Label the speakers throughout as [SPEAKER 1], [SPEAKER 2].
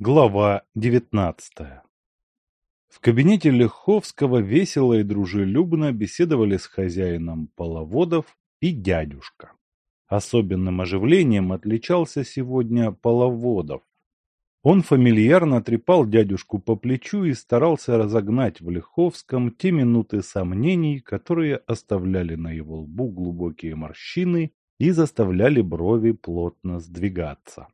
[SPEAKER 1] Глава девятнадцатая В кабинете Леховского весело и дружелюбно беседовали с хозяином половодов и дядюшка. Особенным оживлением отличался сегодня половодов. Он фамильярно трепал дядюшку по плечу и старался разогнать в Леховском те минуты сомнений, которые оставляли на его лбу глубокие морщины и заставляли брови плотно сдвигаться.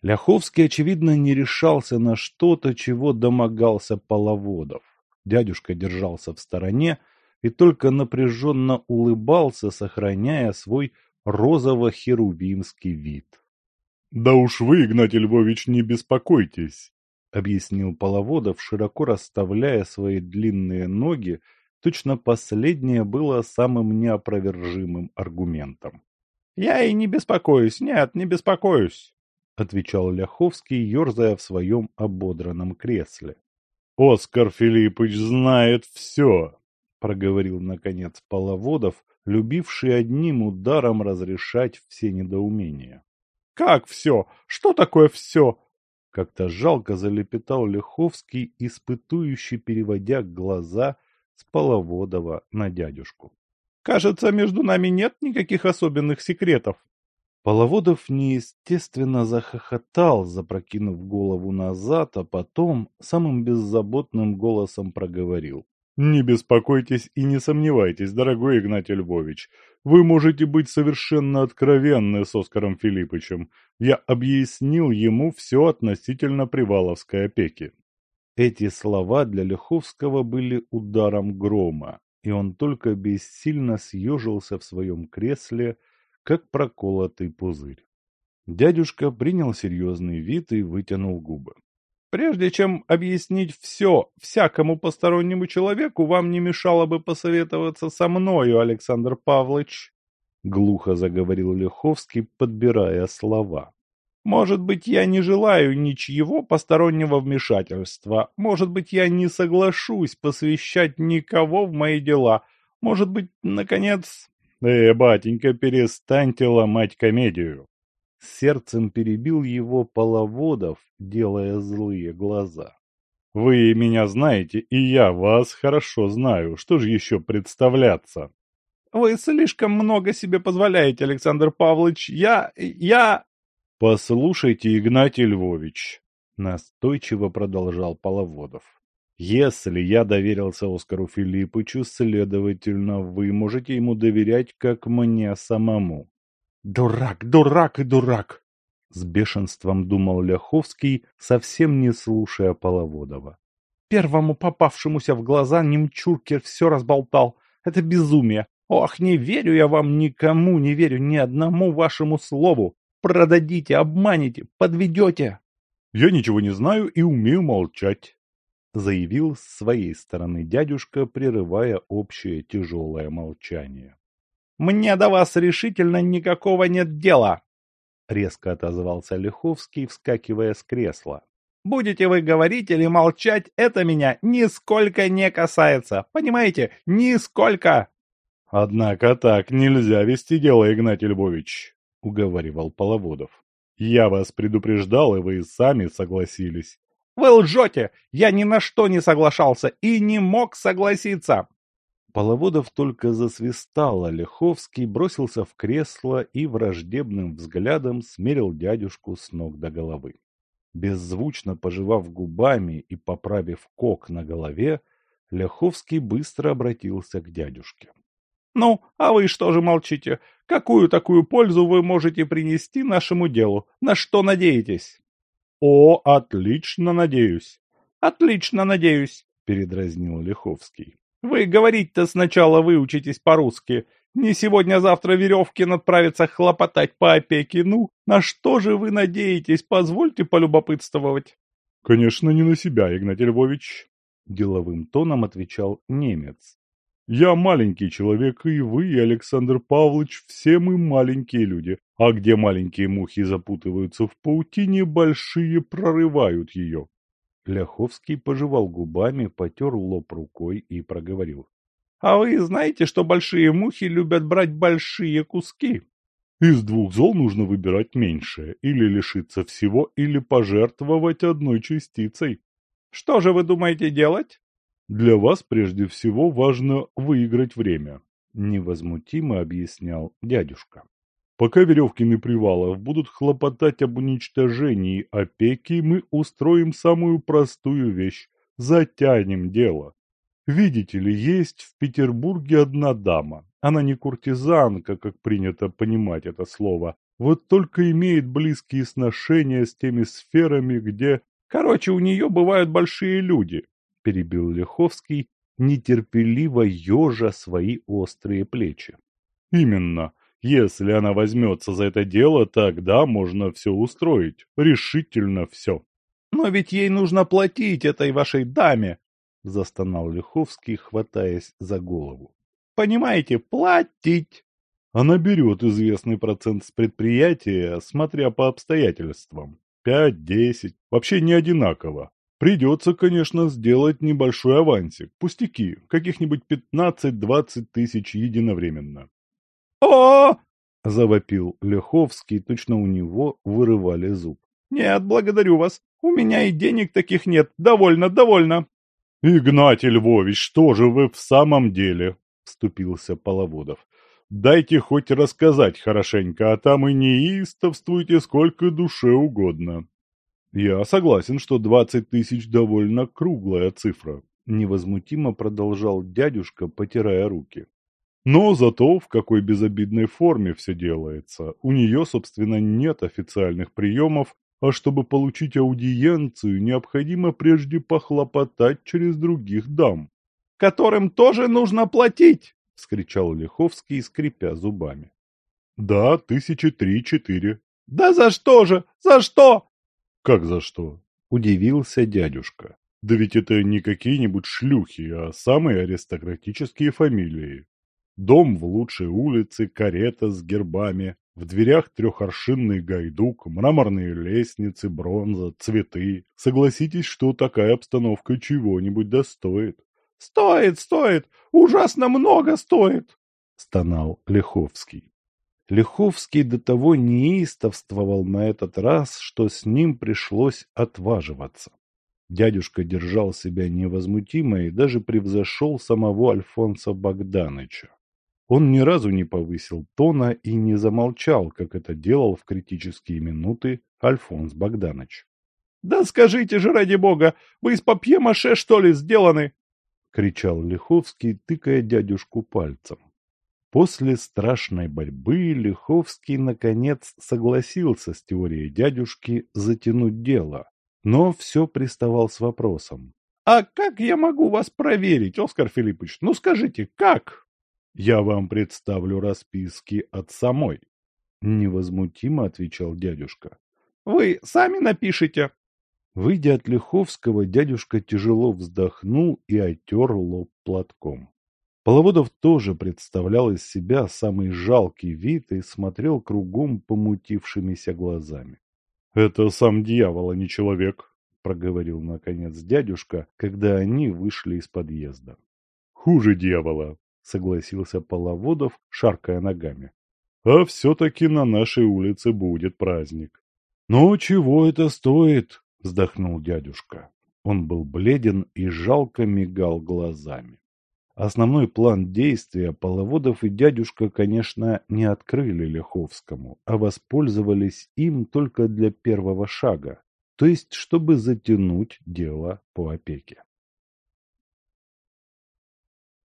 [SPEAKER 1] Ляховский, очевидно, не решался на что-то, чего домогался Половодов. Дядюшка держался в стороне и только напряженно улыбался, сохраняя свой розово-херувимский вид. — Да уж вы, Игнатий Львович, не беспокойтесь, — объяснил Половодов, широко расставляя свои длинные ноги, точно последнее было самым неопровержимым аргументом. — Я и не беспокоюсь, нет, не беспокоюсь отвечал Ляховский, ерзая в своем ободранном кресле. «Оскар Филиппович знает все!» — проговорил, наконец, Половодов, любивший одним ударом разрешать все недоумения. «Как все? Что такое все?» Как-то жалко залепетал Леховский, испытующий, переводя глаза с Половодова на дядюшку. «Кажется, между нами нет никаких особенных секретов», Половодов неестественно захохотал, запрокинув голову назад, а потом самым беззаботным голосом проговорил. «Не беспокойтесь и не сомневайтесь, дорогой Игнатий Львович. Вы можете быть совершенно откровенны с Оскаром Филипповичем. Я объяснил ему все относительно Приваловской опеки». Эти слова для Леховского были ударом грома, и он только бессильно съежился в своем кресле, как проколотый пузырь. Дядюшка принял серьезный вид и вытянул губы. «Прежде чем объяснить все всякому постороннему человеку, вам не мешало бы посоветоваться со мною, Александр Павлович», — глухо заговорил Леховский, подбирая слова. «Может быть, я не желаю ничьего постороннего вмешательства, может быть, я не соглашусь посвящать никого в мои дела, может быть, наконец, «Э, батенька, перестаньте ломать комедию!» Сердцем перебил его Половодов, делая злые глаза. «Вы меня знаете, и я вас хорошо знаю. Что же еще представляться?» «Вы слишком много себе позволяете, Александр Павлович. Я... я...» «Послушайте, Игнатий Львович», — настойчиво продолжал Половодов. Если я доверился Оскару Филиппычу, следовательно, вы можете ему доверять, как мне самому. Дурак, дурак и дурак! С бешенством думал Ляховский, совсем не слушая Половодова. Первому попавшемуся в глаза немчуркер все разболтал. Это безумие. Ох, не верю я вам никому, не верю ни одному вашему слову. Продадите, обманете, подведете. Я ничего не знаю и умею молчать заявил с своей стороны дядюшка, прерывая общее тяжелое молчание. «Мне до вас решительно никакого нет дела!» Резко отозвался Лиховский, вскакивая с кресла. «Будете вы говорить или молчать, это меня нисколько не касается. Понимаете, нисколько!» «Однако так нельзя вести дело, Игнатий Львович», — уговаривал Половодов. «Я вас предупреждал, и вы сами согласились. Вы лжете! Я ни на что не соглашался и не мог согласиться!» Половодов только засвистал, а Леховский бросился в кресло и враждебным взглядом смерил дядюшку с ног до головы. Беззвучно пожевав губами и поправив кок на голове, Ляховский быстро обратился к дядюшке. «Ну, а вы что же молчите? Какую такую пользу вы можете принести нашему делу? На что надеетесь?» «О, отлично, надеюсь!» «Отлично, надеюсь!» — передразнил Лиховский. «Вы говорить-то сначала выучитесь по-русски. Не сегодня-завтра Веревкин отправится хлопотать по опеке. Ну, на что же вы надеетесь? Позвольте полюбопытствовать». «Конечно, не на себя, Игнатий Львович», — деловым тоном отвечал немец. «Я маленький человек, и вы, и Александр Павлович, все мы маленькие люди. А где маленькие мухи запутываются в паутине, большие прорывают ее. Ляховский пожевал губами, потер лоб рукой и проговорил. — А вы знаете, что большие мухи любят брать большие куски? Из двух зол нужно выбирать меньшее, или лишиться всего, или пожертвовать одной частицей.
[SPEAKER 2] Что же вы думаете делать?
[SPEAKER 1] Для вас прежде всего важно выиграть время, невозмутимо объяснял дядюшка. Пока Веревкин Привалов будут хлопотать об уничтожении опеки, мы устроим самую простую вещь – затянем дело. Видите ли, есть в Петербурге одна дама. Она не куртизанка, как принято понимать это слово, вот только имеет близкие сношения с теми сферами, где...
[SPEAKER 2] Короче, у нее бывают большие люди, перебил Лиховский, нетерпеливо ежа свои острые плечи.
[SPEAKER 1] Именно. Если она возьмется за это дело, тогда можно все устроить. Решительно все.
[SPEAKER 2] Но ведь ей нужно платить этой вашей даме, застонал Лиховский, хватаясь за голову. Понимаете, платить.
[SPEAKER 1] Она берет известный процент с предприятия, смотря по обстоятельствам. Пять, десять, вообще не одинаково. Придется, конечно, сделать небольшой авансик, пустяки, каких-нибудь пятнадцать-двадцать тысяч единовременно
[SPEAKER 2] о
[SPEAKER 1] завопил Леховский, точно у него вырывали зуб.
[SPEAKER 2] «Нет, благодарю вас. У меня и денег таких нет. Довольно, довольно».
[SPEAKER 1] «Игнатий Львович, что же вы в самом деле?» — вступился Половодов. «Дайте хоть рассказать хорошенько, а там и неистовствуйте сколько душе угодно». «Я согласен, что двадцать тысяч довольно круглая цифра», — невозмутимо продолжал дядюшка, потирая руки. Но зато в какой безобидной форме все делается. У нее, собственно, нет официальных приемов, а чтобы получить аудиенцию, необходимо прежде похлопотать через других дам.
[SPEAKER 2] «Которым тоже нужно платить!»
[SPEAKER 1] — вскричал Лиховский, скрипя зубами. «Да, тысячи три-четыре».
[SPEAKER 2] «Да за что же? За что?»
[SPEAKER 1] «Как за что?» — удивился дядюшка. «Да ведь это не какие-нибудь шлюхи, а самые аристократические фамилии. Дом в лучшей улице, карета с гербами, в дверях трехоршинный гайдук, мраморные лестницы, бронза, цветы. Согласитесь, что такая обстановка чего-нибудь достоит.
[SPEAKER 2] — Стоит, стоит, ужасно много стоит, —
[SPEAKER 1] стонал Лиховский. Лиховский до того неистовствовал на этот раз, что с ним пришлось отваживаться. Дядюшка держал себя невозмутимо и даже превзошел самого Альфонса Богданыча. Он ни разу не повысил тона и не замолчал, как это делал в критические минуты Альфонс Богданович.
[SPEAKER 2] «Да скажите же, ради бога, вы из папье-маше, что ли, сделаны?»
[SPEAKER 1] — кричал Лиховский, тыкая дядюшку пальцем. После страшной борьбы Лиховский, наконец, согласился с теорией дядюшки затянуть дело, но все приставал с вопросом.
[SPEAKER 2] «А как я могу вас проверить, Оскар Филиппович? Ну скажите, как?»
[SPEAKER 1] Я вам представлю расписки от самой. Невозмутимо отвечал дядюшка.
[SPEAKER 2] Вы сами напишите.
[SPEAKER 1] Выйдя от Лиховского, дядюшка тяжело вздохнул и отер лоб платком. Половодов тоже представлял из себя самый жалкий вид и смотрел кругом помутившимися глазами. — Это сам дьявол, а не человек, — проговорил наконец дядюшка, когда они вышли из подъезда. — Хуже дьявола, согласился Половодов, шаркая ногами. А все-таки на нашей улице будет праздник. Ну, чего это стоит? Вздохнул дядюшка. Он был бледен и жалко мигал глазами. Основной план действия Половодов и дядюшка, конечно, не открыли Лиховскому, а воспользовались им только для первого шага, то есть чтобы затянуть дело по опеке.